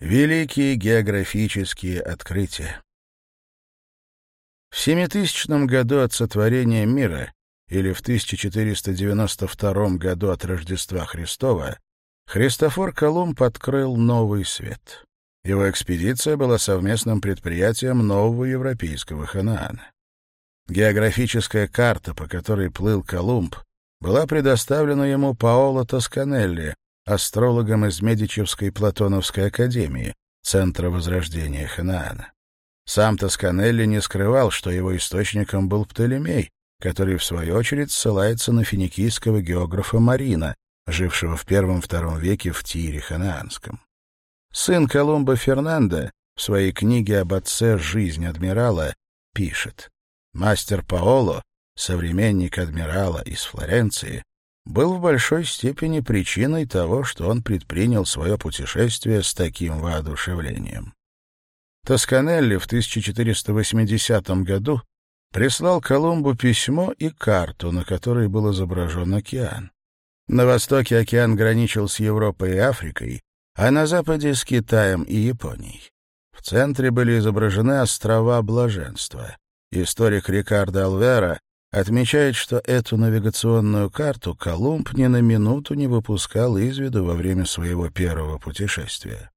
Великие географические открытия. В 7000 году от сотворения мира или в 1492 году от Рождества Христова Христофор Колумб открыл новый свет. Его экспедиция была совместным предприятием нового европейского Ханаана. Географическая карта, по которой плыл Колумб, была предоставлена ему Паоло Тосканелли, астрологом из Медичевской Платоновской академии, Центра Возрождения Ханаана. Сам Тосканелли не скрывал, что его источником был Птолемей, который, в свою очередь, ссылается на финикийского географа Марина, жившего в первом-втором веке в Тире Ханаанском. Сын Колумба Фернандо в своей книге об отце «Жизнь адмирала» пишет «Мастер Паоло, современник адмирала из Флоренции, был в большой степени причиной того, что он предпринял свое путешествие с таким воодушевлением. Тосканелли в 1480 году прислал Колумбу письмо и карту, на которой был изображен океан. На востоке океан граничил с Европой и Африкой, а на западе — с Китаем и Японией. В центре были изображены острова Блаженства. Историк Рикардо Алвера отмечает, что эту навигационную карту Колумб ни на минуту не выпускал из виду во время своего первого путешествия.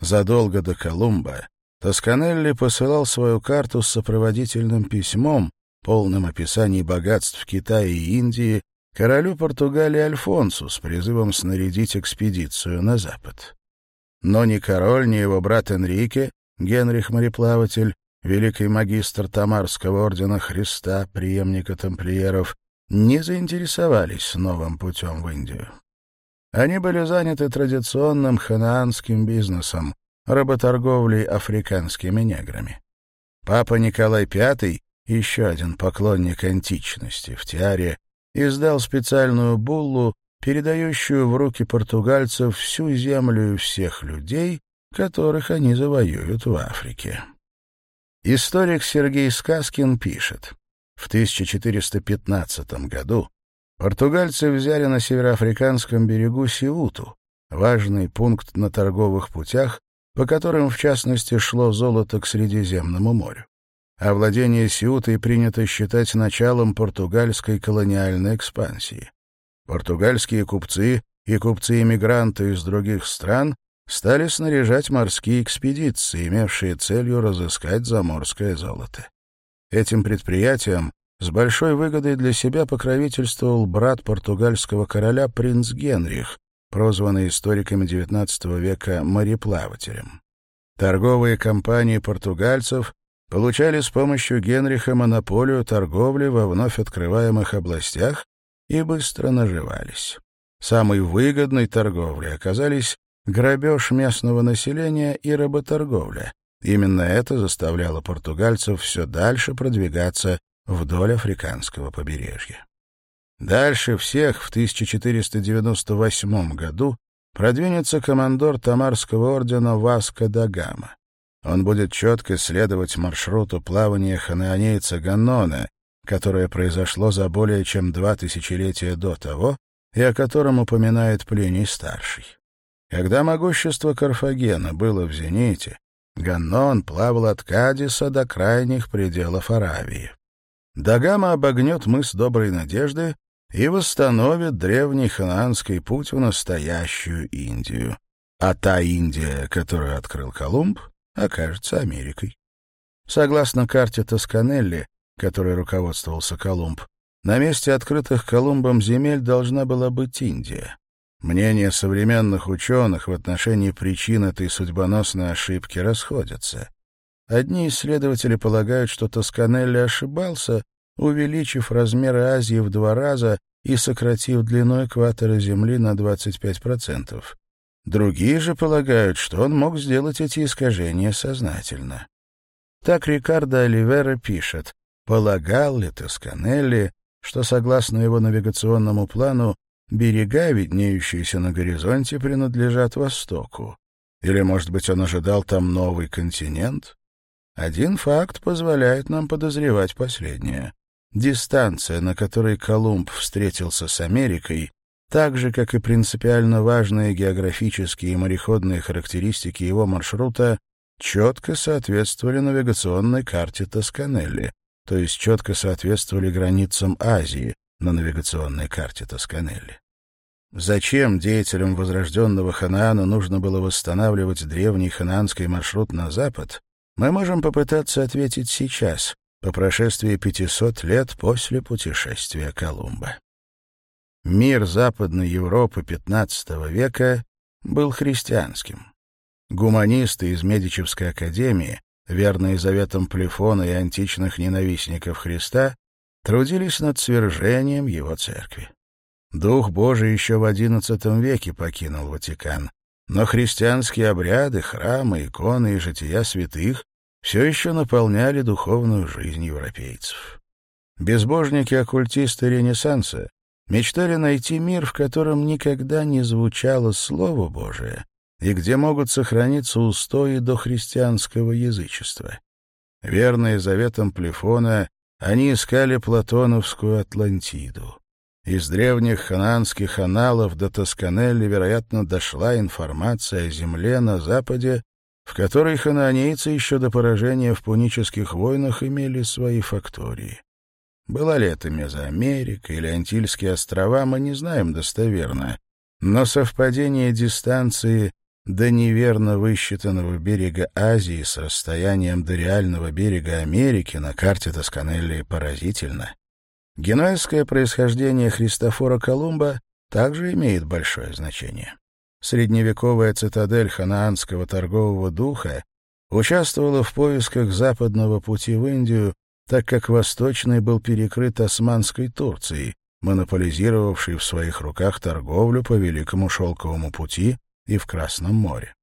Задолго до Колумба Тосканелли посылал свою карту с сопроводительным письмом, полным описаний богатств Китая и Индии, королю Португалии Альфонсу с призывом снарядить экспедицию на запад. Но ни король, ни его брат Энрике, Генрих Мореплаватель, великий магистр Тамарского ордена Христа, преемника тамплиеров, не заинтересовались новым путем в Индию. Они были заняты традиционным ханаанским бизнесом, работорговлей африканскими неграми. Папа Николай V, еще один поклонник античности в Тиаре, издал специальную буллу, передающую в руки португальцев всю землю всех людей, которых они завоюют в Африке. Историк Сергей Сказкин пишет. В 1415 году португальцы взяли на североафриканском берегу Сиуту, важный пункт на торговых путях, по которым, в частности, шло золото к Средиземному морю. Овладение Сиутой принято считать началом португальской колониальной экспансии. Португальские купцы и купцы-иммигранты из других стран стали снаряжать морские экспедиции, имевшие целью разыскать заморское золото. Этим предприятием с большой выгодой для себя покровительствовал брат португальского короля принц Генрих, прозванный историками XIX века мореплавателем. Торговые компании португальцев получали с помощью Генриха монополию торговли во вновь открываемых областях и быстро наживались. Самой выгодной торговлей оказались грабеж местного населения и работорговля. Именно это заставляло португальцев все дальше продвигаться вдоль африканского побережья. Дальше всех в 1498 году продвинется командор Тамарского ордена Васко да Гама. Он будет четко следовать маршруту плавания хананейца Ганнона, которое произошло за более чем два тысячелетия до того и о котором упоминает Плиний-старший. Когда могущество Карфагена было в зените, Ганнон плавал от Кадиса до крайних пределов Аравии. Дагама обогнет мыс Доброй Надежды и восстановит древний хананский путь в настоящую Индию. А та Индия, которую открыл Колумб, окажется Америкой. Согласно карте Тосканелли, которой руководствовался Колумб, на месте открытых Колумбом земель должна была быть Индия. Мнения современных ученых в отношении причин этой судьбоносной ошибки расходятся. Одни исследователи полагают, что Тосканелли ошибался, увеличив размеры Азии в два раза и сократив длину экватора Земли на 25%. Другие же полагают, что он мог сделать эти искажения сознательно. Так Рикардо Оливера пишет, полагал ли Тосканелли, что, согласно его навигационному плану, берега, виднеющиеся на горизонте, принадлежат Востоку. Или, может быть, он ожидал там новый континент? Один факт позволяет нам подозревать последнее. Дистанция, на которой Колумб встретился с Америкой, так же, как и принципиально важные географические и мореходные характеристики его маршрута, четко соответствовали навигационной карте Тосканелли, то есть четко соответствовали границам Азии на навигационной карте Тосканелли. Зачем деятелям возрожденного Ханаана нужно было восстанавливать древний ханаанский маршрут на запад, мы можем попытаться ответить сейчас, по прошествии 500 лет после путешествия Колумба. Мир Западной Европы XV века был христианским. Гуманисты из Медичевской академии, верные заветам Плефона и античных ненавистников Христа, трудились над свержением его церкви. Дух Божий еще в XI веке покинул Ватикан, но христианские обряды, храмы, иконы и жития святых все еще наполняли духовную жизнь европейцев. Безбожники-оккультисты Ренессанса мечтали найти мир, в котором никогда не звучало Слово Божие и где могут сохраниться устои дохристианского язычества. Верные заветам Плефона, они искали платоновскую Атлантиду. Из древних хананских аналов до Тосканелли, вероятно, дошла информация о земле на западе, в которой хананейцы еще до поражения в пунических войнах имели свои фактории. Была ли это Мезоамерика или Антильские острова, мы не знаем достоверно, но совпадение дистанции до неверно высчитанного берега Азии с расстоянием до реального берега Америки на карте Тосканелли поразительно. Генуэзское происхождение Христофора Колумба также имеет большое значение. Средневековая цитадель ханаанского торгового духа участвовала в поисках западного пути в Индию, так как восточный был перекрыт Османской Турцией, монополизировавшей в своих руках торговлю по Великому Шелковому пути и в Красном море.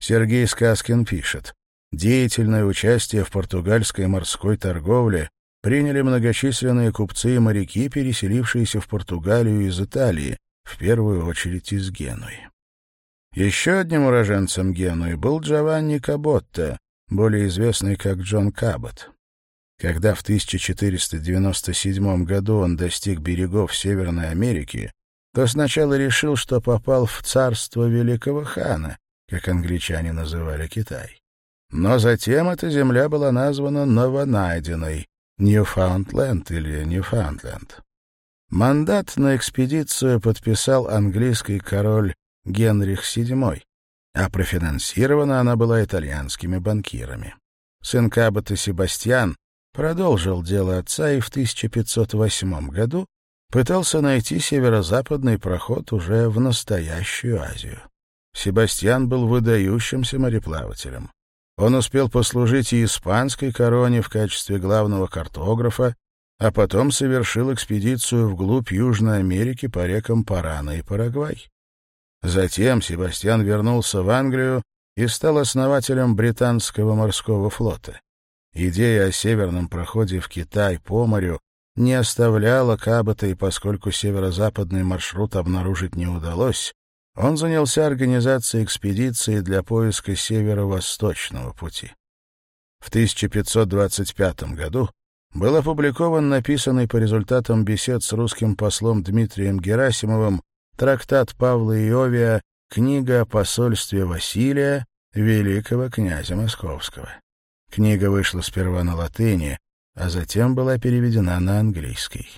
Сергей Сказкин пишет, «Деятельное участие в португальской морской торговле приняли многочисленные купцы и моряки, переселившиеся в Португалию из Италии, в первую очередь из Генуи. Еще одним уроженцем Генуи был Джованни Каботта, более известный как Джон Кабот. Когда в 1497 году он достиг берегов Северной Америки, то сначала решил, что попал в царство Великого Хана, как англичане называли Китай. Но затем эта земля была названа Новонайденной, Ньюфаундленд или Ньюфаундленд. Мандат на экспедицию подписал английский король Генрих VII, а профинансирована она была итальянскими банкирами. Сын Кабота Себастьян продолжил дело отца и в 1508 году пытался найти северо-западный проход уже в настоящую Азию. Себастьян был выдающимся мореплавателем. Он успел послужить и испанской короне в качестве главного картографа, а потом совершил экспедицию вглубь Южной Америки по рекам Парана и Парагвай. Затем Себастьян вернулся в Англию и стал основателем британского морского флота. Идея о северном проходе в Китай по морю не оставляла Кабота, и поскольку северо-западный маршрут обнаружить не удалось, он занялся организацией экспедиции для поиска северо-восточного пути. В 1525 году был опубликован написанный по результатам бесед с русским послом Дмитрием Герасимовым трактат Павла Иовия «Книга о посольстве Василия, великого князя Московского». Книга вышла сперва на латыни, а затем была переведена на английский.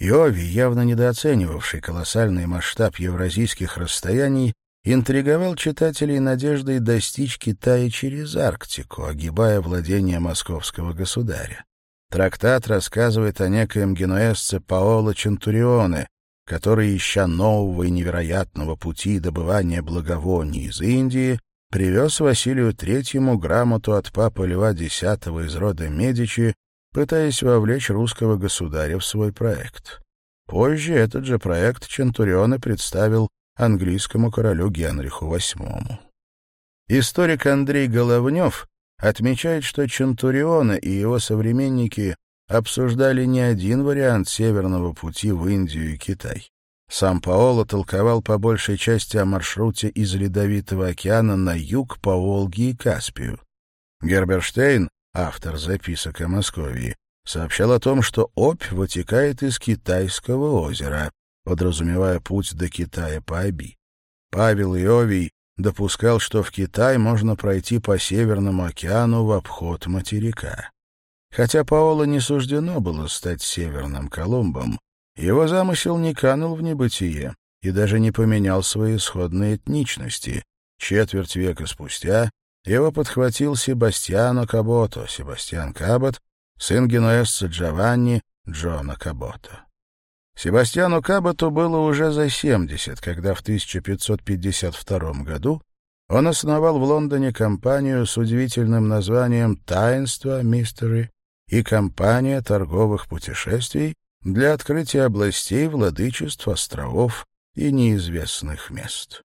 Йови явно недооценивавший колоссальный масштаб евразийских расстояний, интриговал читателей надеждой достичь Китая через Арктику, огибая владения московского государя. Трактат рассказывает о некоем генуэзце Паоло Чентурионе, который, ища нового и невероятного пути добывания благовоний из Индии, привез Василию Третьему грамоту от папы Льва X из рода Медичи пытаясь вовлечь русского государя в свой проект. Позже этот же проект Чентуриона представил английскому королю Генриху VIII. Историк Андрей Головнев отмечает, что Чентуриона и его современники обсуждали не один вариант северного пути в Индию и Китай. Сам Паоло толковал по большей части о маршруте из Ледовитого океана на юг по Волге и Каспию. Герберштейн автор записок о Москве, сообщал о том, что Обь вытекает из Китайского озера, подразумевая путь до Китая по Оби. Павел Иовий допускал, что в Китай можно пройти по Северному океану в обход материка. Хотя Паоло не суждено было стать Северным Колумбом, его замысел не канул в небытие и даже не поменял свои исходные этничности. Четверть века спустя его подхватил Себастьяно Кабото, Себастьян Кабот, сын генуэзца Джованни Джона Кабото. Себастьяну Каботу было уже за 70, когда в 1552 году он основал в Лондоне компанию с удивительным названием «Таинство Мистери» и компания торговых путешествий для открытия областей, владычеств, островов и неизвестных мест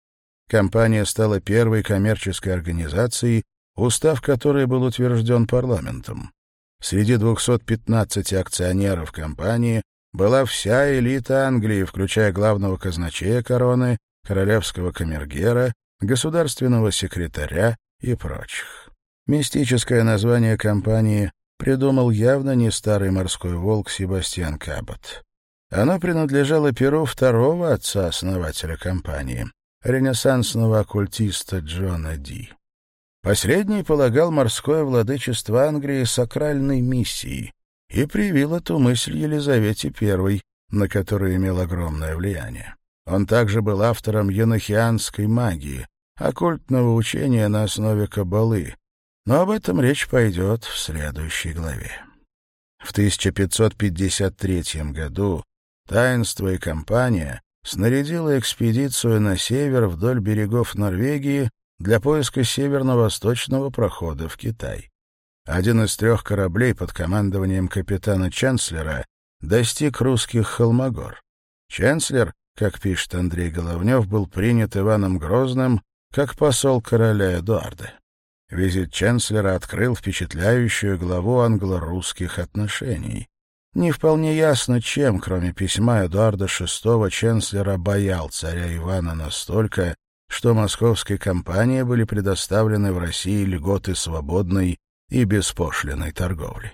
компания стала первой коммерческой организацией, устав которой был утвержден парламентом. Среди 215 акционеров компании была вся элита Англии, включая главного казначея короны, королевского камергера, государственного секретаря и прочих. Мистическое название компании придумал явно не старый морской волк Себастьян Кабот. Оно принадлежало перу второго отца-основателя компании, ренессансного оккультиста Джона Ди. Последний полагал морское владычество Англии сакральной миссией и привил эту мысль Елизавете I, на которую имел огромное влияние. Он также был автором енохианской магии, оккультного учения на основе Каббалы, но об этом речь пойдет в следующей главе. В 1553 году «Таинство и компания» снарядила экспедицию на север вдоль берегов Норвегии для поиска северно-восточного прохода в Китай. Один из трех кораблей под командованием капитана Ченслера достиг русских Холмогор. Ченслер, как пишет Андрей Головнев, был принят Иваном Грозным как посол короля Эдуарда. Визит Ченслера открыл впечатляющую главу англо-русских отношений. Не вполне ясно, чем, кроме письма Эдуарда VI, ченслера боял царя Ивана настолько, что московской компании были предоставлены в России льготы свободной и беспошлиной торговли.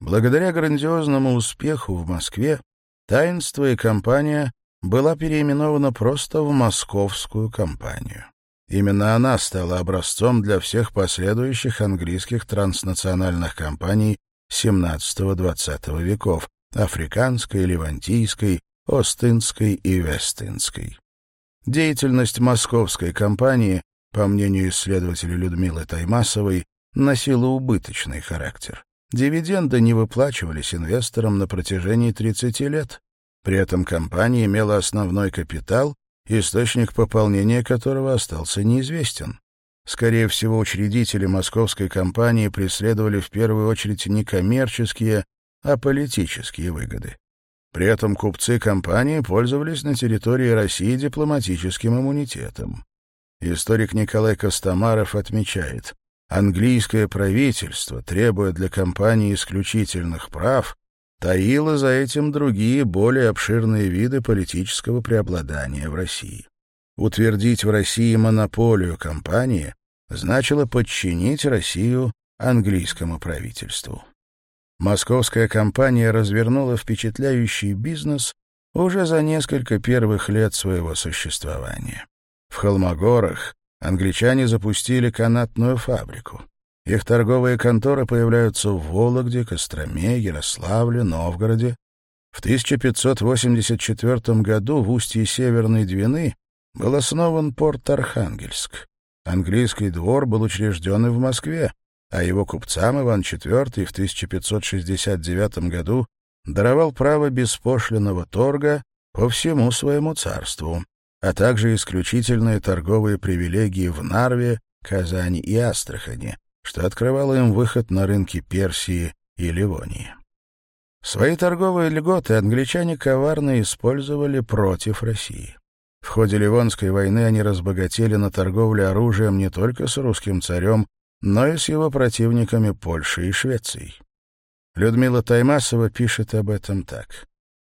Благодаря грандиозному успеху в Москве таинство и компания была переименована просто в Московскую компанию. Именно она стала образцом для всех последующих английских транснациональных компаний XVII-XX веков — африканской, левантийской, остинской и вестинской. Деятельность московской компании, по мнению исследователя Людмилы Таймасовой, носила убыточный характер. Дивиденды не выплачивались инвесторам на протяжении 30 лет. При этом компания имела основной капитал, источник пополнения которого остался неизвестен. Скорее всего, учредители московской компании преследовали в первую очередь не коммерческие, а политические выгоды. При этом купцы компании пользовались на территории России дипломатическим иммунитетом. Историк Николай Костомаров отмечает, английское правительство, требуя для компании исключительных прав, таило за этим другие, более обширные виды политического преобладания в России утвердить в России монополию компании значило подчинить Россию английскому правительству. Московская компания развернула впечатляющий бизнес уже за несколько первых лет своего существования. В Холмогорах англичане запустили канатную фабрику. Их торговые конторы появляются в Вологде, Костроме, Ярославле, Новгороде. В 1584 году в устье Северной Двины был основан порт Архангельск. Английский двор был учрежден и в Москве, а его купцам Иван IV в 1569 году даровал право беспошлиного торга по всему своему царству, а также исключительные торговые привилегии в Нарве, Казани и Астрахани, что открывало им выход на рынки Персии и Ливонии. Свои торговые льготы англичане коварно использовали против России. В ходе Ливонской войны они разбогатели на торговле оружием не только с русским царем, но и с его противниками Польшей и Швецией. Людмила Таймасова пишет об этом так.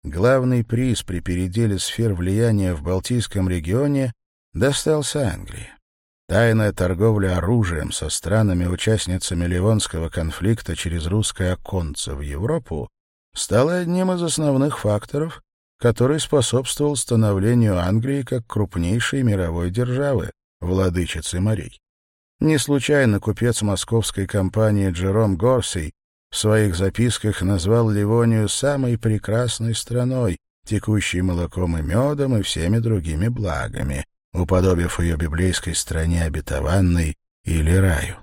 Главный приз при переделе сфер влияния в Балтийском регионе достался Англии. Тайная торговля оружием со странами-участницами Ливонского конфликта через русское оконце в Европу стала одним из основных факторов, который способствовал становлению Англии как крупнейшей мировой державы, владычицы морей. Не случайно купец московской компании Джером Горсей в своих записках назвал Ливонию самой прекрасной страной, текущей молоком и медом и всеми другими благами, уподобив ее библейской стране обетованной или раю.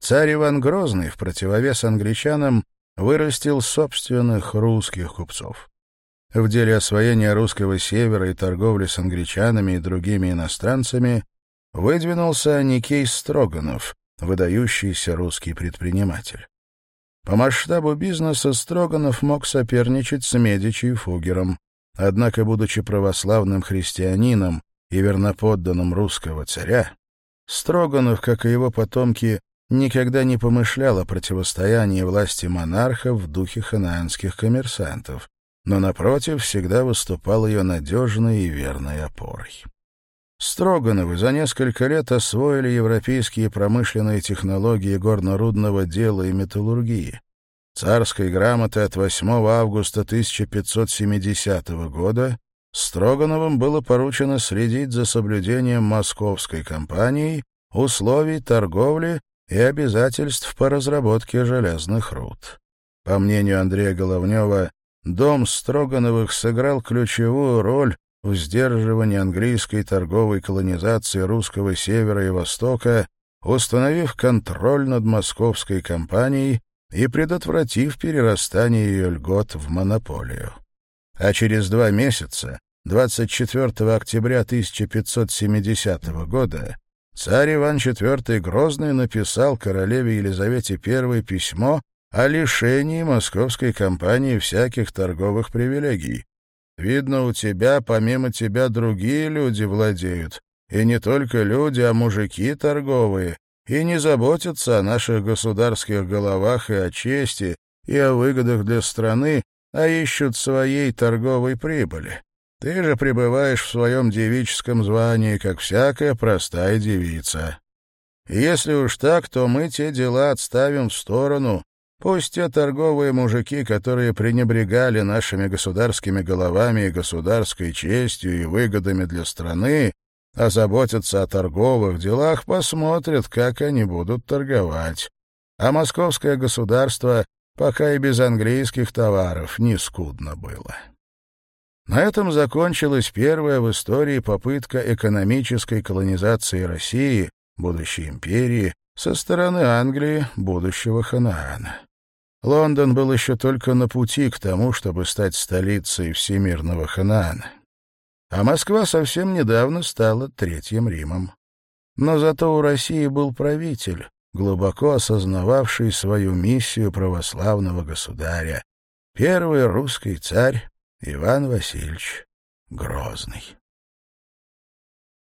Царь Иван Грозный, в противовес англичанам, вырастил собственных русских купцов в деле освоения русского севера и торговли с англичанами и другими иностранцами выдвинулся Никей Строганов, выдающийся русский предприниматель. По масштабу бизнеса Строганов мог соперничать с Медичи и Фугером, однако, будучи православным христианином и верноподданным русского царя, Строганов, как и его потомки, никогда не помышлял о противостоянии власти монарха в духе ханаанских коммерсантов, но, напротив, всегда выступал ее надежной и верной опорой. Строгановы за несколько лет освоили европейские промышленные технологии горнорудного дела и металлургии. Царской грамоты от 8 августа 1570 года Строгановым было поручено следить за соблюдением московской компанией условий торговли и обязательств по разработке железных руд. По мнению Андрея Головнева, дом Строгановых сыграл ключевую роль в сдерживании английской торговой колонизации русского севера и востока, установив контроль над московской компанией и предотвратив перерастание ее льгот в монополию. А через два месяца, 24 октября 1570 года, царь Иван IV Грозный написал королеве Елизавете I письмо, о лишении московской компании всяких торговых привилегий. Видно, у тебя, помимо тебя, другие люди владеют. И не только люди, а мужики торговые. И не заботятся о наших государских головах и о чести, и о выгодах для страны, а ищут своей торговой прибыли. Ты же пребываешь в своем девическом звании, как всякая простая девица. Если уж так, то мы те дела отставим в сторону Пусть те торговые мужики, которые пренебрегали нашими государскими головами и государской честью и выгодами для страны, озаботятся о торговых делах, посмотрят, как они будут торговать. А московское государство пока и без английских товаров не скудно было. На этом закончилась первая в истории попытка экономической колонизации России, будущей империи, со стороны Англии, будущего Ханаана. Лондон был еще только на пути к тому, чтобы стать столицей всемирного Ханаана. А Москва совсем недавно стала Третьим Римом. Но зато у России был правитель, глубоко осознававший свою миссию православного государя, первый русский царь Иван Васильевич Грозный.